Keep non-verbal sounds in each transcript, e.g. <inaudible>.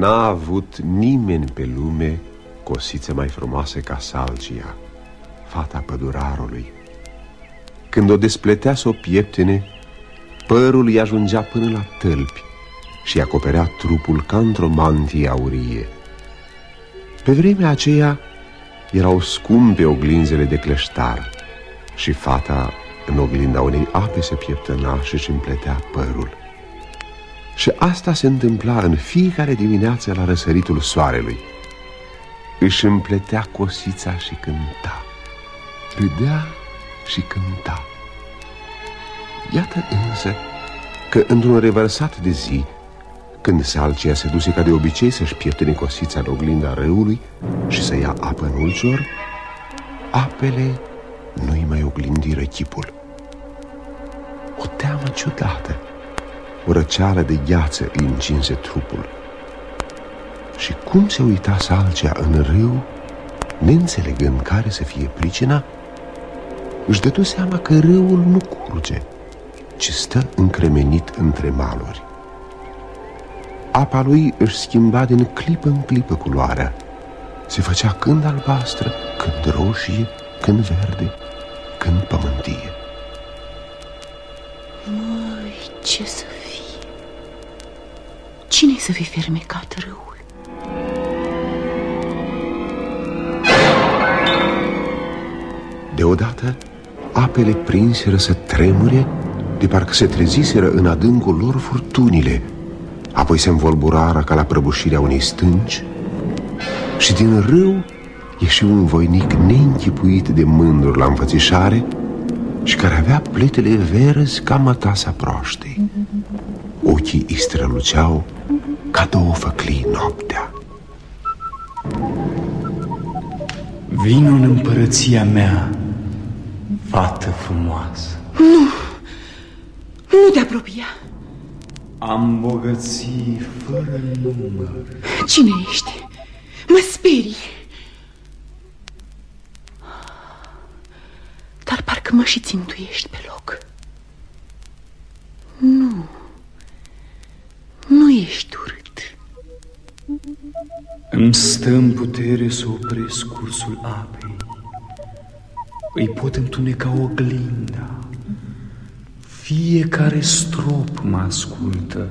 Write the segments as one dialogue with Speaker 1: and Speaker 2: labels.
Speaker 1: N-a avut nimeni pe lume cosițe mai frumoase ca Salgia, fata pădurarului. Când o despletea să o pieptene, părul îi ajungea până la tălpi și acoperea trupul ca într-o mantie aurie. Pe vremea aceea erau scumpe oglinzele de cleștar și fata în oglinda unei ape se pieptăna și își împletea părul. Și asta se întâmpla în fiecare dimineață la răsăritul soarelui. Își împletea cosița și cânta. Râdea și cânta. Iată însă că într-un revărsat de zi, când Salcia se duse ca de obicei să-și pieptene cosița în oglinda râului și să ia apă în ulcior, apele nu-i mai oglindiră chipul. O teamă ciudată, o răceală de gheață îi încinse trupul. Și cum se uita Salcea în râu, neînțelegând care să fie pricina, își dădu seama că râul nu curge, ci stă încremenit între maluri. Apa lui își schimba din clipă în clipă culoarea. Se făcea când albastră, când roșie, când verde, când pământie.
Speaker 2: Măi, ce să fie? Cine să fi fermecat râul?
Speaker 1: Deodată, apele prinseră să tremure de parcă se treziseră în adâncul lor furtunile, apoi se învolburară ca la prăbușirea unei stânci și din râu ieși un voinic neînchipuit de mândru la înfățișare și care avea pletele verzi ca mătasa proaștei. Ochii îi străluceau ca două făclii noaptea.
Speaker 3: Vino în împărăția mea, fată frumoasă.
Speaker 2: Nu! Nu te apropia!
Speaker 3: Am bogății fără număr.
Speaker 2: Cine ești? Mă sperii! Dar parcă mă și țintuiești pe loc. Nu. Nu ești urât.
Speaker 3: Îmi stă în putere să opresc cursul apei. Îi pot întuneca oglinda. Fiecare strop mă ascultă.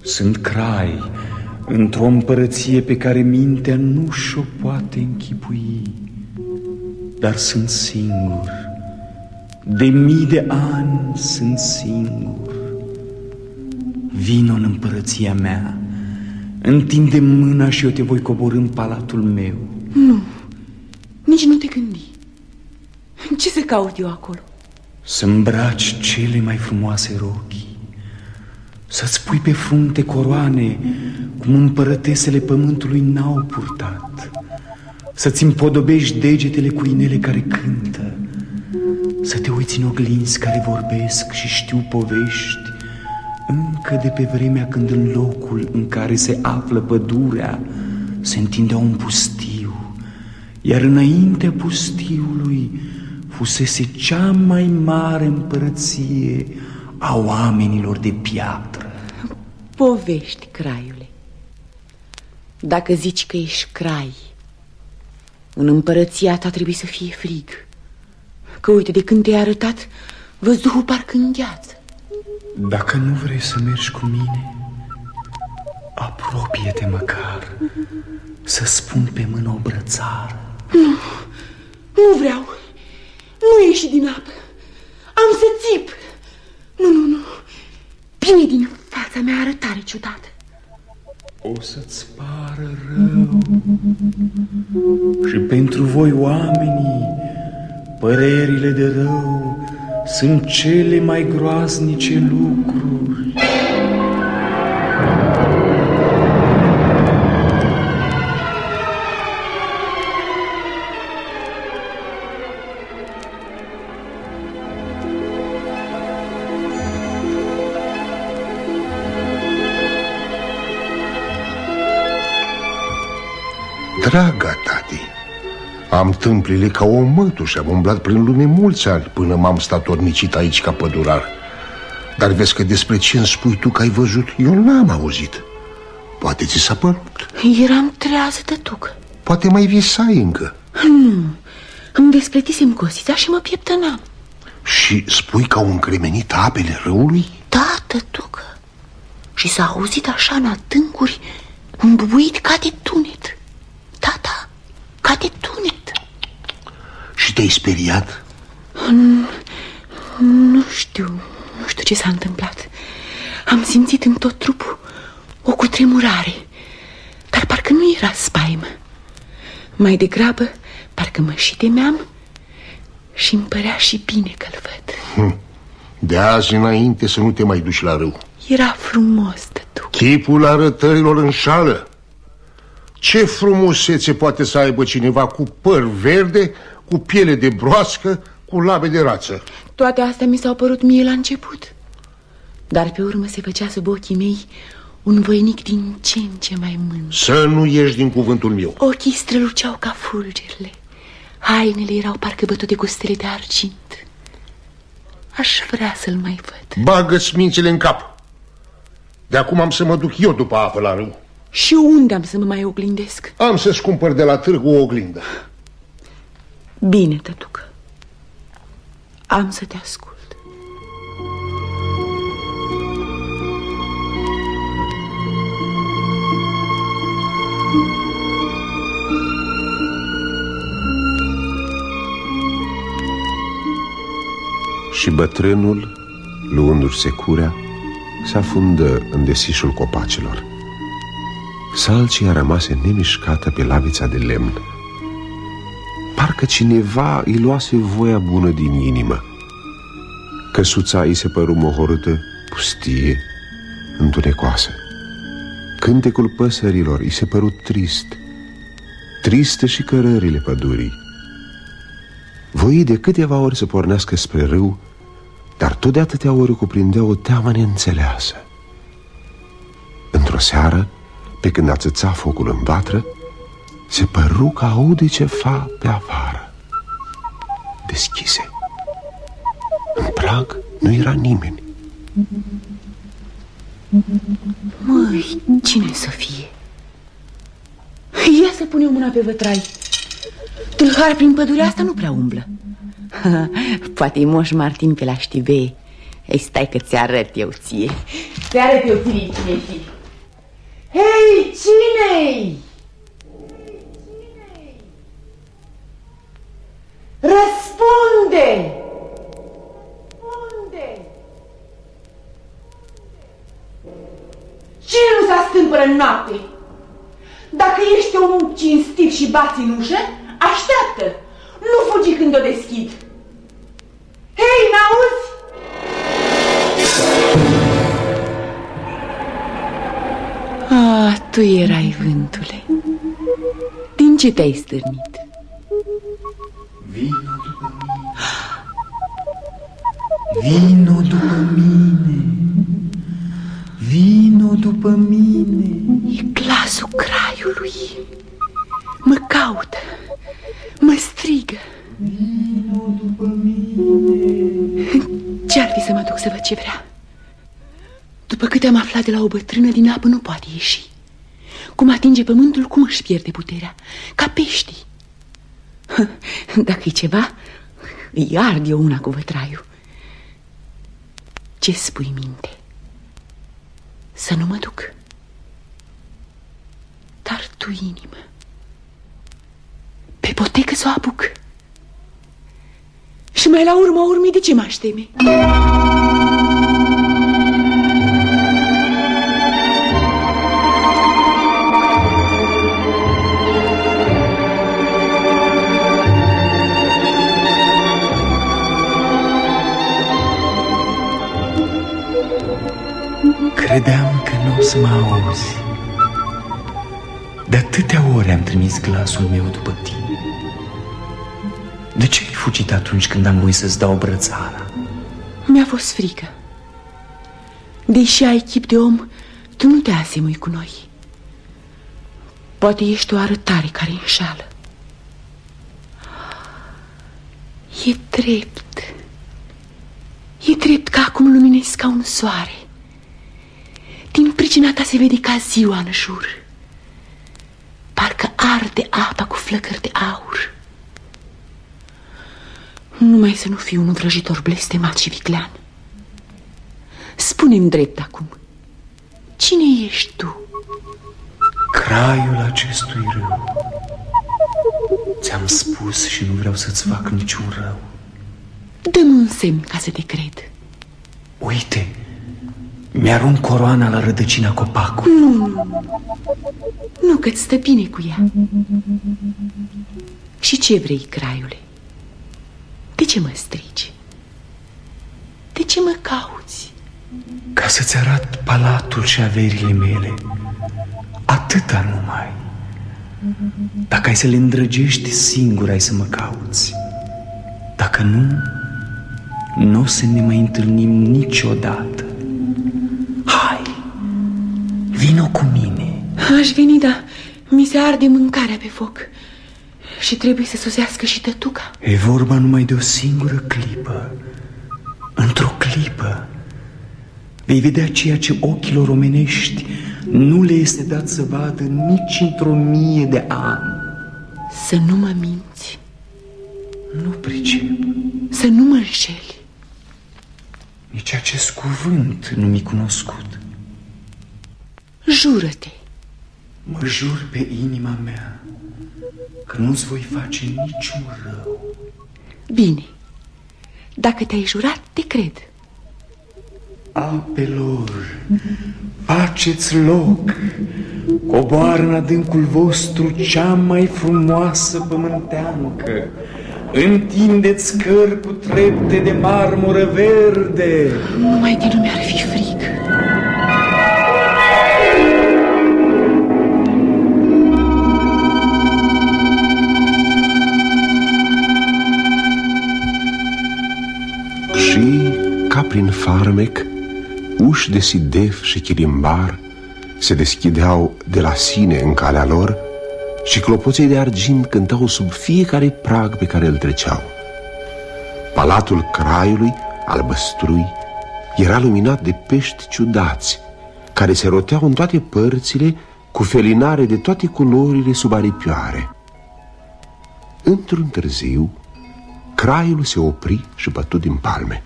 Speaker 3: Sunt crai într-o împărăție pe care mintea nu și-o poate închipui. Dar sunt singur. De mii de ani sunt singur. Vino în împărăția mea, întinde mâna și eu te voi coborâ în palatul meu.
Speaker 2: Nu, nici nu te gândi. Ce să caut eu acolo?
Speaker 3: Să îmbraci cele mai frumoase rochii, să-ți pui pe frunte coroane cum împărătesele pământului n-au purtat, să-ți împodobești degetele cu inele care cântă, să te uiți în oglinzi care vorbesc și știu povești, încă de pe vremea când în locul în care se află pădurea se întindea un pustiu, iar înaintea pustiului fusese cea mai mare împărăție a oamenilor de piatră.
Speaker 2: Povești, craiule. Dacă zici că ești crai, în împărăția ta trebuie să fie frig. Că uite, de când te-ai arătat, văzduhul parcă îngheață.
Speaker 3: Dacă nu vrei să mergi cu mine, apropie-te măcar să spun pe mână o brățară.
Speaker 2: Nu, nu vreau. Nu ieși din apă. Am să țip. Nu, nu, nu. Bine din fața mea arătare ciudată.
Speaker 3: O să-ți pară rău. Și pentru voi, oamenii, părerile de rău sunt cele mai groaznice lucruri.
Speaker 4: Draga tati, am tâmplile ca o mătușă, am umblat prin lume mulți ani până m-am statornicit aici ca pădurar. Dar vezi că despre ce îmi spui tu că ai văzut, eu n-am auzit. Poate ți s-a părut
Speaker 2: Eram trează, tătucă
Speaker 4: Poate mai visai încă
Speaker 2: Nu, îmi despletisem cosița și mă pieptănam
Speaker 4: Și spui că au încremenit apele râului?
Speaker 2: Da, tătucă Și s-a auzit așa în adâncuri Un bubuit ca de tunet Da, da, ca de tunet
Speaker 4: Și te-ai speriat?
Speaker 2: Nu știu, nu știu ce s-a întâmplat. Am simțit în tot trupul o cutremurare Dar parcă nu era spaimă. Mai degrabă, parcă mă și temeam Și îmi părea și bine că-l văd.
Speaker 4: Hm. De azi înainte să nu te mai duci la râu.
Speaker 2: Era frumos, tătuc
Speaker 4: Chipul arătărilor înșală Ce frumusețe poate să aibă cineva cu păr verde, cu piele de broască, cu labe de rață.
Speaker 2: Toate astea mi s-au părut mie la început. Dar pe urmă se făcea sub ochii mei Un voinic din ce în ce mai mânt
Speaker 4: Să nu ieși din cuvântul meu.
Speaker 2: Ochii străluceau ca fulgerile Hainele erau parcă bătute cu stele de argint. Aș vrea să-l mai văd.
Speaker 4: Bagă-ți mințile în cap. De acum am să mă duc eu după apă la râu.
Speaker 2: Și unde am să mă mai oglindesc?
Speaker 4: Am să-ți cumpăr de la târg o oglindă
Speaker 2: Bine, tătucă Am să te ascult
Speaker 1: Și bătrânul, luându-și securea, se afundă în desișul copacilor. Salcia rămase nemișcată pe lavița de lemn. Parcă cineva îi luase voia bună din inimă. Căsuța îi se păru mohorâtă, pustie, întunecoasă. Cântecul păsărilor îi se păru trist, triste și cărările pădurii. Voi de câteva ori să pornească spre râu, dar tot de atâtea ori cuprindea o teamă neînțeleasă. Într-o seară, pe când ațăța focul în vatră, se păru că aude ceva pe afară. Deschise. În prag nu era nimeni.
Speaker 2: Măi, cine să fie? Ia să punem mâna pe vătrai Tâlhar prin pădurea asta nu prea umblă <laughs> Poate-i moș Martin pe la știbe Ei, stai că ți arăt eu ție Ți arăt eu ție cine -i. Hei, cine-i? Răspunde! Unde? Cine nu se astâmpără în noapte? Dacă ești om cinstit și bați în ușă, așteaptă! Nu fugi când o deschid! Hei, n-auzi? Ah, tu erai vântule. Din ce te-ai stârnit?
Speaker 3: Vino după mine Vino după mine Vino după mine
Speaker 2: E glasul craiului. Mă caută, mă strigă.
Speaker 3: Vino după mine
Speaker 2: Ce-ar fi să mă duc să văd ce vrea? După câte am aflat de la o bătrână, din apă nu poate ieși. Cum atinge pământul, cum își pierde puterea. Ca peștii. <laughs> Dacă-i ceva, îi ard eu una cu vătraiul. Ce spui minte? Să nu mă duc. Dar tu, inimă, pe potecă să o apuc. Și mai la urma urmei, de ce m-aș teme?
Speaker 3: Credeam că nu o să mă auzi De atâtea ori am trimis glasul meu după tine De ce ai fugit atunci când am voit să-ți dau brățara?
Speaker 2: Mi-a fost frică. Deși ai chip de om, tu nu te asemui cu noi. Poate ești o arătare care înșală. E drept. E drept că acum luminezi ca un soare. Din pricina ta se vede ca ziua în jur. Parcă arde apa cu flăcări de aur. Numai să nu fiu un vrăjitor blestemat și viclean. Spune-mi drept acum Cine ești tu?
Speaker 3: Craiul acestui râu. Ți-am spus și nu vreau să-ți fac niciun rău.
Speaker 2: Dă-mi un semn ca să te cred.
Speaker 3: Uite, mi-arunc coroana la rădăcina copacului.
Speaker 2: Nu, nu, nu că-ți stă bine cu ea. Și ce vrei, craiule? De ce mă strici? De ce mă cauți?
Speaker 3: Ca să-ți arăt palatul și averile mele. Atâta numai. Dacă ai să le îndrăgești, singur ai să mă cauți. Dacă nu, nu o să ne mai întâlnim niciodată Hai, vino cu mine
Speaker 2: Aș veni, dar mi se arde mâncarea pe foc Și trebuie să sosească și tătuca
Speaker 3: E vorba numai de o singură clipă Într-o clipă Vei vedea ceea ce ochilor omenești nu le este dat să vadă nici într-o mie de ani.
Speaker 2: Să nu mă minți.
Speaker 3: Nu pricep.
Speaker 2: Să nu mă înșeli.
Speaker 3: Nici acest cuvânt nu mi cunoscut.
Speaker 2: Jură-te.
Speaker 3: Mă jur pe inima mea că nu-ți voi face niciun rău.
Speaker 2: Bine. Dacă te-ai jurat, te cred.
Speaker 3: Apelor, faceți loc, coboară în adâncul vostru cea mai frumoasă pământeancă, întindeți cări cu trepte de marmură verde.
Speaker 2: Numai din lume ar fi frig.
Speaker 1: Și, ca prin farmec, uși de sidef și chilimbar se deschideau de la sine în calea lor și clopoței de argint cântau sub fiecare prag pe care îl treceau. Palatul craiului, albăstrui, era luminat de pești ciudați, care se roteau în toate părțile cu felinare de toate culorile sub aripioare. Într-un târziu, craiul se opri și bătut din palme.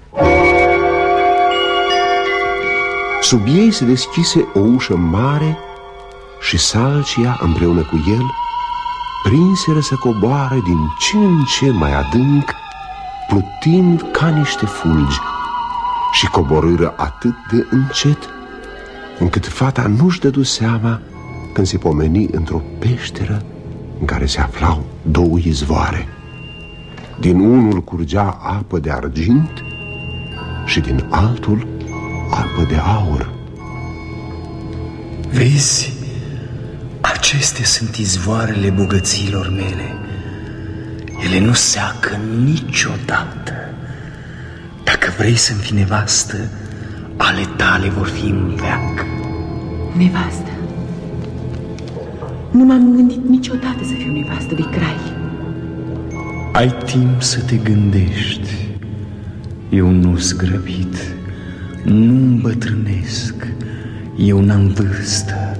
Speaker 1: Sub ei se deschise o ușă mare și Salcia împreună cu el prinseră să coboare din ce în ce mai adânc, plutind ca niște fulgi și coborâră atât de încet încât fata nu-și dădu seama când se pomeni într-o peșteră în care se aflau două izvoare. Din unul curgea apă de argint și din altul apă de aur.
Speaker 3: Vezi, acestea sunt izvoarele bogăților mele. Ele nu seacă niciodată. Dacă vrei să-mi fii nevastă, ale tale vor fi în veac.
Speaker 2: Nevastă. Nu m-am gândit niciodată să fiu nevastă de crai.
Speaker 3: Ai timp să te gândești. Eu nu zgrăbit, nu îmbătrânesc, eu n-am vârstă,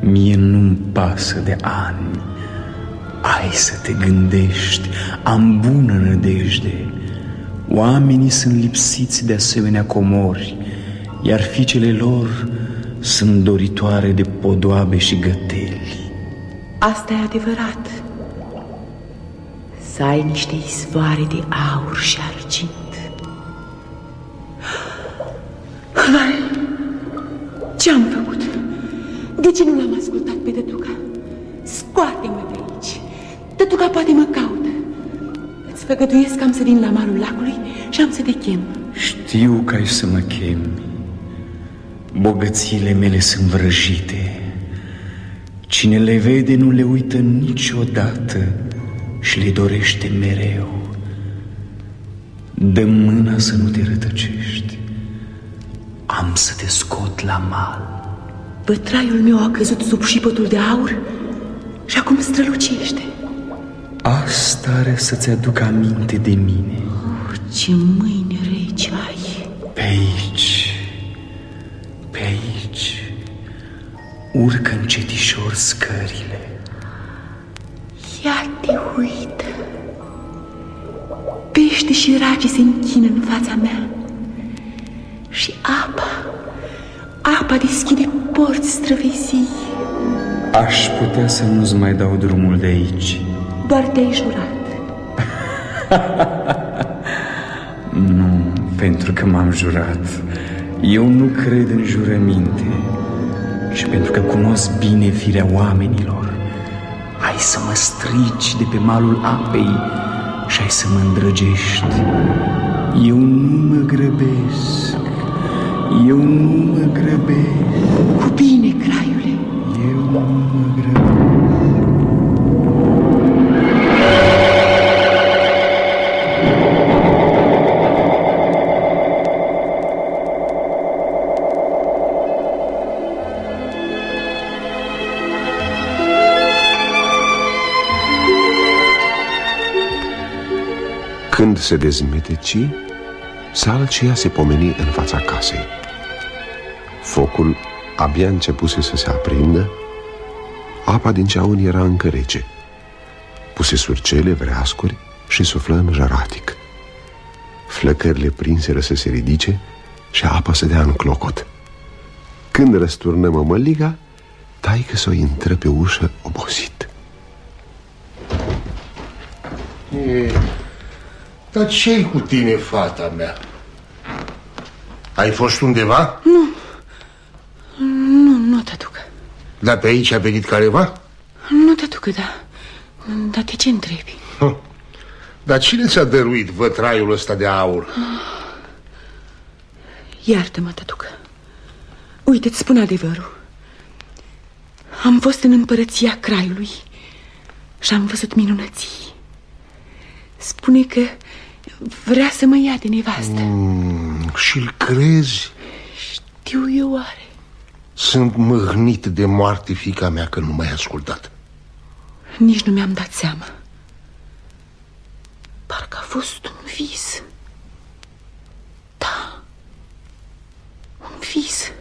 Speaker 3: mie nu-mi pasă de ani. Ai să te gândești, am bună nădejde. Oamenii sunt lipsiți de asemenea comori, iar fiicele lor sunt doritoare de podoabe și găteli.
Speaker 2: Asta e adevărat. Să ai niște izvoare de aur și argint. Vai, ce-am făcut? De ce nu l-am ascultat pe tătuca? Scoate-mă de aici. Tătuca poate mă caută. Îți făgăduiesc că am să vin la malul lacului și am să te chem.
Speaker 3: Știu că ai să mă chemi. Bogățiile mele sunt vrăjite. Cine le vede nu le uită niciodată și le dorește mereu. Dă mâna să nu te rătăcești. Am să te scot la mal.
Speaker 2: Bătraiul meu a căzut sub șipătul de aur și acum strălucește.
Speaker 3: Asta are să-ți aduc aminte de mine.
Speaker 2: Oh, ce mâini reci ai!
Speaker 3: Pe aici, pe aici, Urcă încetișor scările.
Speaker 2: Ia te uită. Pește și ragi se închină în fața mea. Și apa, apa deschide porți străvezii.
Speaker 3: Aș putea să nu-ți mai dau drumul de aici.
Speaker 2: Doar te-ai jurat. <laughs>
Speaker 3: nu, pentru că m-am jurat. Eu nu cred în jurăminte și pentru că cunosc bine firea oamenilor. Ai să mă strici de pe malul apei și ai să mă îndrăgești. Eu nu mă grăbesc, eu nu mă grăbesc.
Speaker 2: Cu bine, craiule.
Speaker 3: Eu nu mă grăbesc.
Speaker 1: Se dezmeteci, salcia se pomeni în fața casei. Focul abia începuse să se aprindă, apa din ceaun era încă rece. Puse surcele, vreascuri și suflă în jăratic. Flăcările prinseră să se ridice și apa să dea în clocot. Când răsturnă mămăliga, taică să o intră pe ușă obosit.
Speaker 4: E... Dar ce cu tine, fata mea? Ai fost undeva?
Speaker 2: Nu, nu, nu, tătucă.
Speaker 4: Dar pe aici a venit careva?
Speaker 2: Nu, tătucă, da. Dar de ce întrebi?
Speaker 4: Hm. Dar cine ți-a dăruit vătraiul ăsta de aur?
Speaker 2: Iartă-mă, tătucă. Uite, îți spun adevărul. Am fost în împărăția craiului și am văzut minunății. Spune că vrea să mă ia de nevastă.
Speaker 4: Mm, Și-l crezi?
Speaker 2: Știu eu oare.
Speaker 4: Sunt mâhnit de moarte, fica mea, că nu m-ai ascultat.
Speaker 2: Nici nu mi-am dat seama. Parcă a fost un vis. Da, un vis.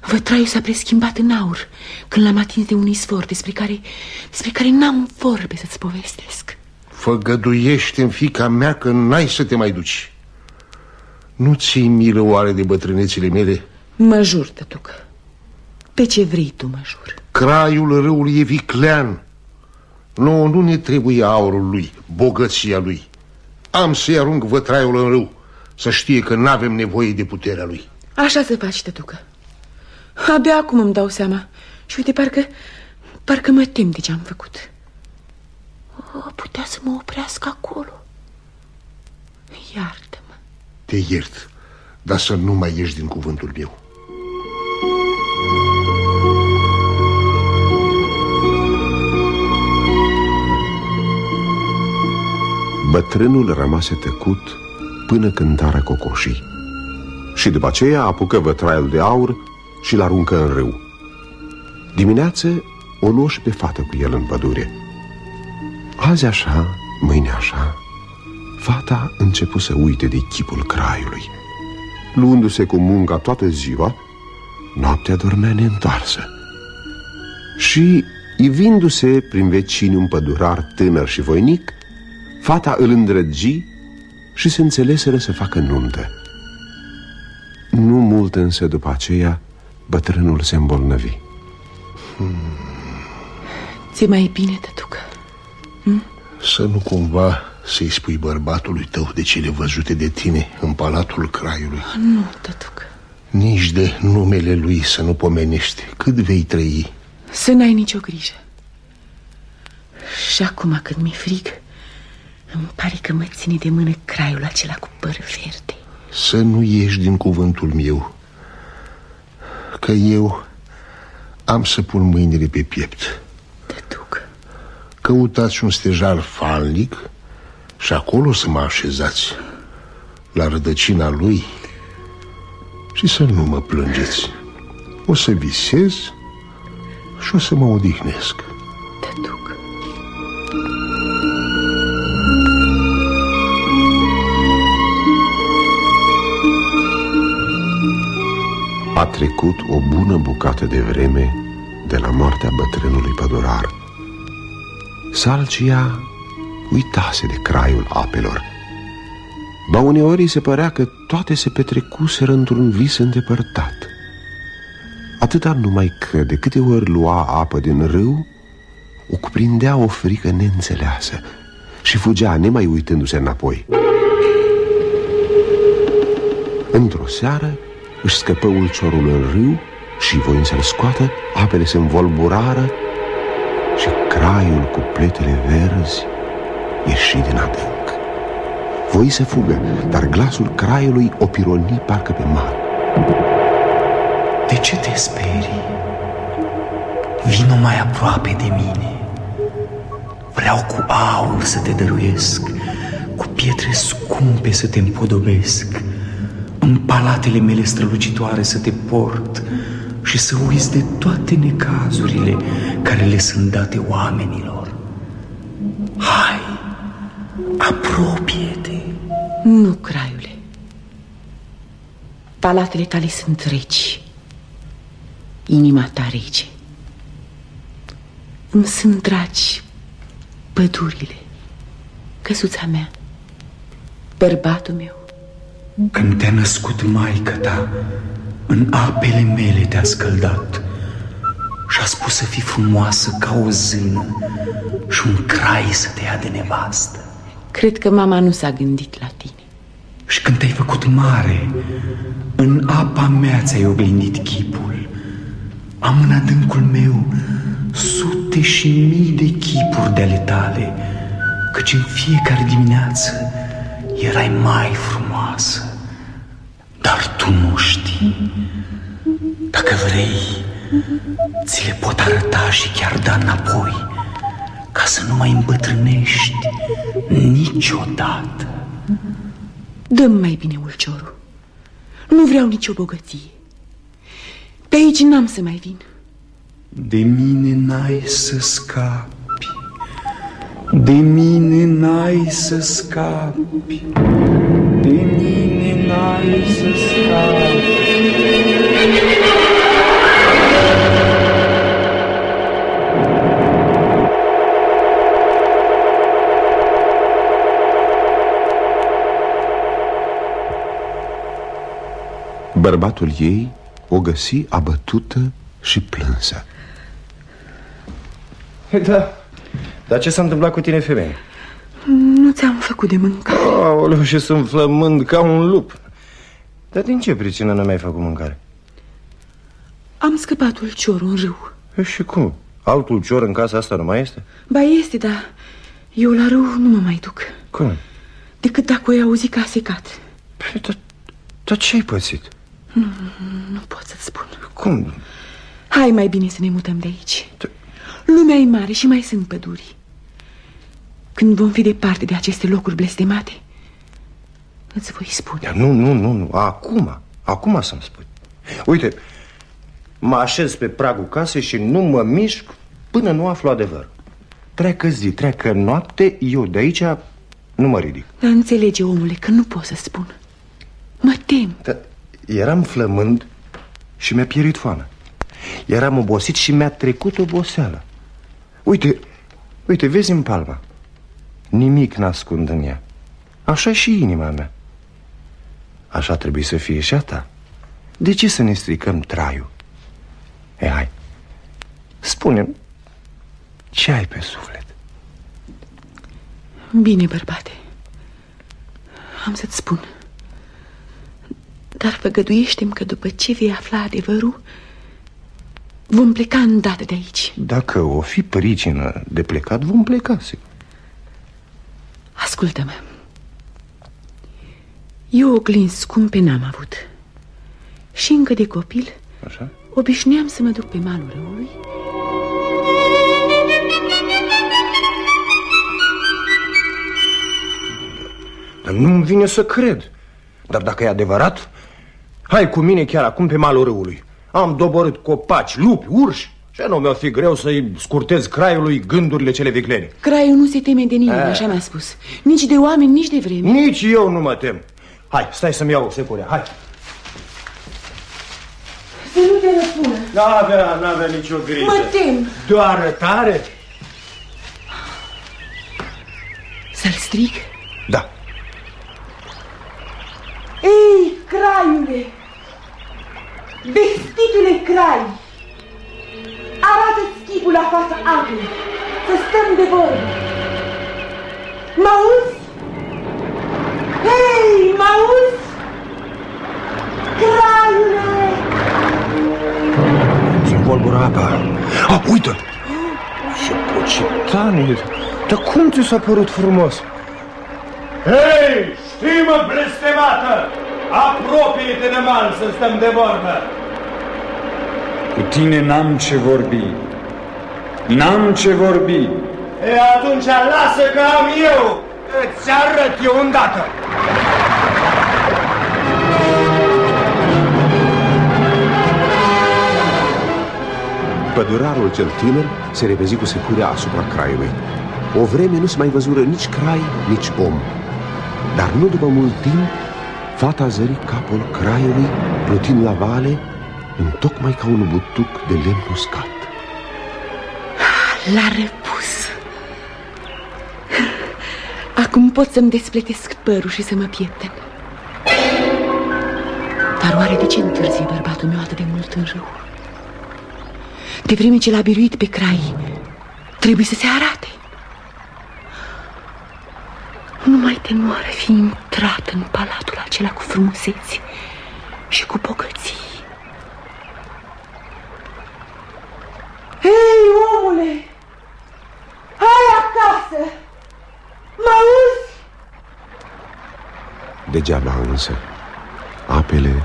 Speaker 2: Vătraiul s-a preschimbat în aur când l-am atins de un izvor despre care, despre care n-am vorbe să-ți povestesc.
Speaker 4: Făgăduiește în fica mea că n-ai să te mai duci. Nu ții milă oare de bătrânețile mele?
Speaker 2: Mă jur, tătucă. Pe ce vrei tu, mă jur.
Speaker 4: Craiul râului e viclean. Nu, nu ne trebuie aurul lui, bogăția lui. Am să-i arunc vătraiul în râu, să știe că n-avem nevoie de puterea lui.
Speaker 2: Așa să faci, tătucă. Abia acum îmi dau seama. Și uite, parcă, parcă mă tem de ce am făcut. O, putea să mă oprească acolo. Iartă-mă.
Speaker 4: Te iert, dar să nu mai ieși din cuvântul meu.
Speaker 1: Bătrânul rămase tăcut până cântarea cocoșii Și după aceea apucă vătraiul de aur și l-aruncă în râu Dimineață o luă și pe fată cu el în pădure Azi așa, mâine așa Fata începu să uite de chipul craiului Luându-se cu munca toată ziua Noaptea dormea neîntoarsă Și, ivindu-se prin vecini un pădurar tânăr și voinic Fata îl îndrăgi și se înțeleseră să facă nuntă. Nu mult însă după aceea, bătrânul se îmbolnăvi.
Speaker 2: Hmm. Ți-e mai bine, tătucă?
Speaker 4: Hm? Să nu cumva să-i spui bărbatului tău de cele văzute de tine în palatul craiului.
Speaker 2: Nu, tătucă.
Speaker 4: Nici de numele lui să nu pomenești. Cât vei trăi?
Speaker 2: Să n-ai nicio grijă. Și acum când mi-e frig, îmi pare că mă ține de mână craiul acela cu păr verde
Speaker 4: Să nu ieși din cuvântul meu Că eu am să pun mâinile pe piept
Speaker 2: Te duc
Speaker 4: Căutați un stejar falnic și acolo să mă așezați La rădăcina lui Și să nu mă plângeți. O să visez și o să mă odihnesc.
Speaker 2: Te duc.
Speaker 1: A trecut o bună bucată de vreme de la moartea bătrânului pădurar. Salcia uitase de craiul apelor. Ba uneori se părea că toate se petrecuseră într-un vis îndepărtat. Atâta numai că de câte ori lua apă din râu, o cuprindea o frică neînțeleasă și fugea nemai uitându-se înapoi. Într-o seară își scăpă ulciorul în râu și voind să-l scoată, apele se învolburară și craiul cu pletele verzi ieși din adânc. Voi să fugă, dar glasul craiului o pironi parcă pe mare.
Speaker 3: De ce te sperii? Vino mai aproape de mine. Vreau cu aur să te dăruiesc, cu pietre scumpe să te împodobesc, în palatele mele strălucitoare să te port și să uiți de toate necazurile care le sunt date oamenilor. Hai, apropie-te!
Speaker 2: Nu, craiule. Palatele tale sunt reci. Inima ta rece. Îmi sunt dragi pădurile, căsuța mea, bărbatul meu.
Speaker 3: Când te-a născut maica ta, în apele mele te-a scăldat și a spus să fii frumoasă ca o zână și un crai să te ia de nevastă.
Speaker 2: Cred că mama nu s-a gândit la tine.
Speaker 3: Și când te-ai făcut mare, în apa mea ți-ai oglindit chipul. Am în adâncul meu sute și mii de chipuri de ale tale, căci în fiecare dimineață erai mai frumoasă. Dacă vrei, ți le pot arăta și chiar da înapoi, ca să nu mai îmbătrânești niciodată.
Speaker 2: Dăm mai bine ulciorul. Nu vreau nicio bogăție. Pe aici n-am să mai vin.
Speaker 3: De mine n-ai să scapi. De mine n-ai să scapi. De mine n-ai să scapi.
Speaker 1: Bărbatul ei o găsi abătută și plânsă.
Speaker 5: Da, dar ce s-a întâmplat cu tine, femeie?
Speaker 2: Nu ți-am făcut de mâncare.
Speaker 5: Aoleu, și sunt flămând ca un lup. Dar din ce pricină nu mi-ai făcut mâncare?
Speaker 2: Am scăpat ulciorul în râu.
Speaker 5: E, și cum? Altul cior în casa asta nu mai este?
Speaker 2: Ba este, dar eu la râu nu mă mai duc.
Speaker 5: Cum?
Speaker 2: Decât dacă o auzi că a secat.
Speaker 5: Păi, dar, dar ce-ai pățit?
Speaker 2: Nu, nu pot să-ți spun.
Speaker 5: Cum?
Speaker 2: Hai mai bine să ne mutăm de aici.
Speaker 5: Te-
Speaker 2: Lumea e mare și mai sunt păduri. Când vom fi departe de aceste locuri blestemate, îți voi spune.
Speaker 5: Dar nu, nu, nu, nu, acum, acum să-mi spui Uite, mă așez pe pragul casei și nu mă mișc până nu aflu adevăr Treacă zi, treacă noapte, eu de aici nu mă ridic
Speaker 2: Dar înțelege, omule, că nu pot să spun. Mă tem.
Speaker 5: Dar eram flămând și mi-a pierit foamea Eram obosit și mi-a trecut oboseala Uite, uite, vezi în palma Nimic n-ascund în ea Așa și inima mea Așa trebuie să fie și a ta De ce să ne stricăm traiul? E, hai spune ce ai pe suflet?
Speaker 2: Bine, bărbate. Am să-ți spun. Dar făgăduiește-mi că după ce vei afla adevărul, vom pleca îndată de aici.
Speaker 5: Dacă o fi pricină de plecat, vom pleca, sigur
Speaker 2: Ascultă-mă. Eu oglinzi scumpe n-am avut. Și încă de copil
Speaker 5: Așa?
Speaker 2: obișnuiam să mă duc pe malul râului
Speaker 5: Dar nu-mi vine să cred Dar dacă e adevărat Hai cu mine chiar acum pe malul râului Am doborât copaci, lupi, urși Și nu mi-o fi greu să-i scurtez craiului gândurile cele viclene
Speaker 2: Craiul nu se teme de nimeni,
Speaker 5: A.
Speaker 2: așa mi-a spus Nici de oameni, nici de vreme
Speaker 5: Nici eu nu mă tem Hai, stai să-mi iau securea, hai
Speaker 2: să nu te răspună.
Speaker 6: N-avea, n-avea nicio grijă.
Speaker 2: Mă tem.
Speaker 6: Doar tare?
Speaker 2: Să-l strig?
Speaker 5: Da.
Speaker 2: Ei, craiule! Vestitule crai! Arată-ți chipul la fața apei, să stăm de vorbă. Mă auzi? Hei, mă auzi? Craiule!
Speaker 5: Din volbura apa. Ah, uite-l! Ce pocitanie! Dar cum ți s-a părut frumos?
Speaker 6: Hei, știmă blestemată! Apropie-te de mal să stăm de vorbă!
Speaker 3: Cu tine n-am ce vorbi. N-am ce vorbi.
Speaker 6: E atunci lasă că am eu! Îți arăt eu îndată!
Speaker 1: Pădurarul cel tânăr se repezi cu securea asupra craiului. O vreme nu se mai văzură nici crai, nici om. Dar nu după mult timp, fata zări capul craiului plutind la vale, tocmai ca un butuc de lemn uscat.
Speaker 2: L-a repus. Acum pot să-mi despletesc părul și să mă piepten. Dar oare de ce întârzie bărbatul meu atât de mult în râu? De vreme ce l-a biruit pe crai, trebuie să se arate. Numai de nu ar fi intrat în palatul acela cu frumuseți și cu bogății. Hei, omule! Hai acasă! Mă auzi?
Speaker 1: Degeaba însă, apele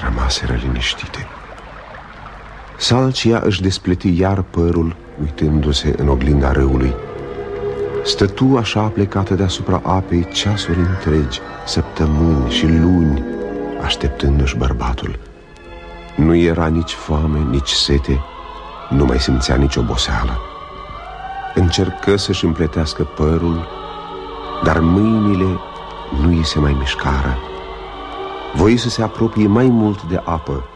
Speaker 1: rămaseră liniștite. Salcia își despleti iar părul, uitându-se în oglinda râului. Stătu așa plecată deasupra apei ceasuri întregi, săptămâni și luni, așteptându-și bărbatul. Nu era nici foame, nici sete, nu mai simțea nici oboseală. Încercă să-și împletească părul, dar mâinile nu îi se mai mișcară. Voi să se apropie mai mult de apă,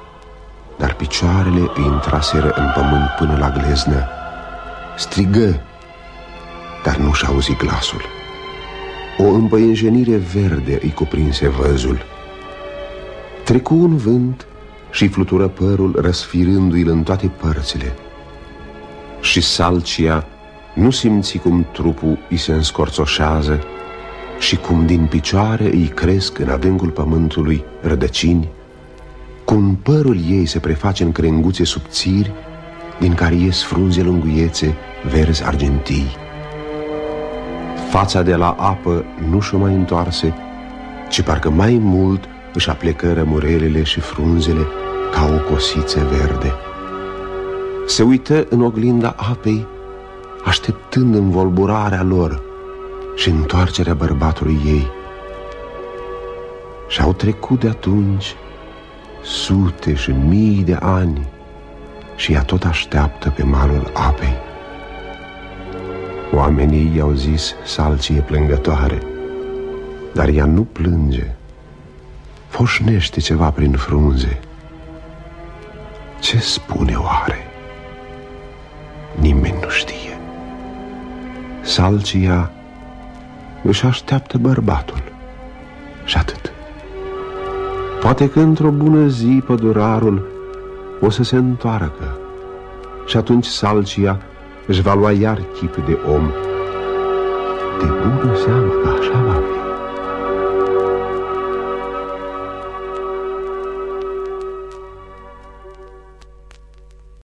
Speaker 1: dar picioarele îi intraseră în pământ până la gleznă. Strigă, dar nu-și auzi glasul. O împăienjenire verde îi cuprinse văzul. Trecu un vânt și flutură părul răsfirându-i în toate părțile. Și salcia nu simți cum trupul îi se înscorțoșează și cum din picioare îi cresc în adâncul pământului rădăcini, cum părul ei se preface în crenguțe subțiri din care ies frunze lunguiețe verzi argentii. Fața de la apă nu și-o mai întoarse, ci parcă mai mult își aplecă rămurelele și frunzele ca o cosiță verde. Se uită în oglinda apei, așteptând învolburarea lor și întoarcerea bărbatului ei. Și-au trecut de atunci sute și mii de ani și ea tot așteaptă pe malul apei. Oamenii i-au zis salcie plângătoare, dar ea nu plânge, foșnește ceva prin frunze. Ce spune oare? Nimeni nu știe. Salcia își așteaptă bărbatul și atât. Poate că într-o bună zi pădurarul o să se întoarcă și atunci Salcia își va lua iar chip de om. De bună seamă că așa va fi.